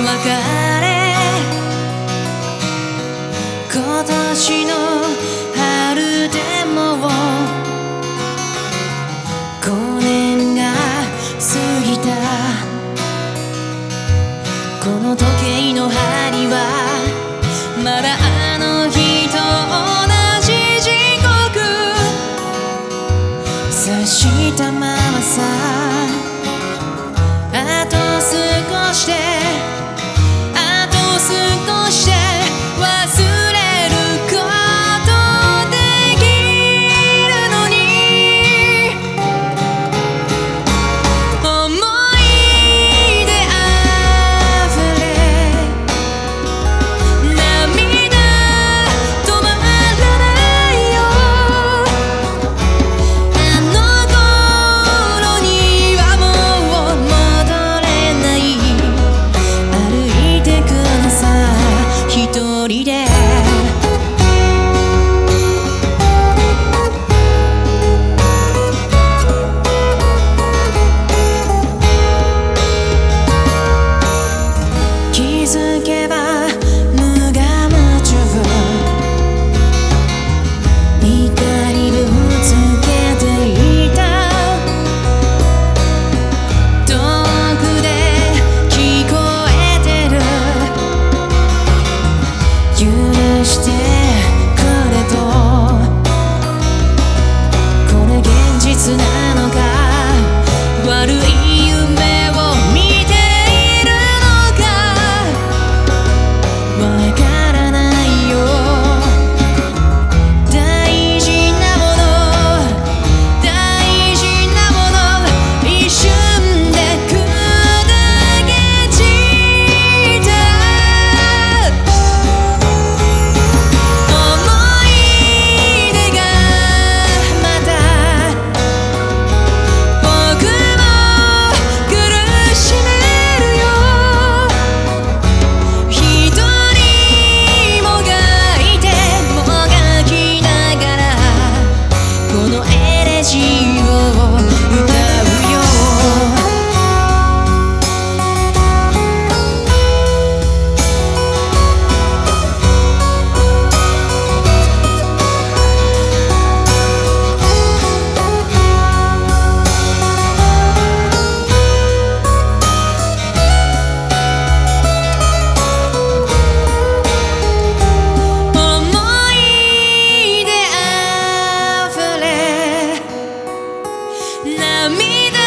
今年の春でも5年が過ぎたこの時計の針はまだあの日と同じ時刻差したまま気づけば涙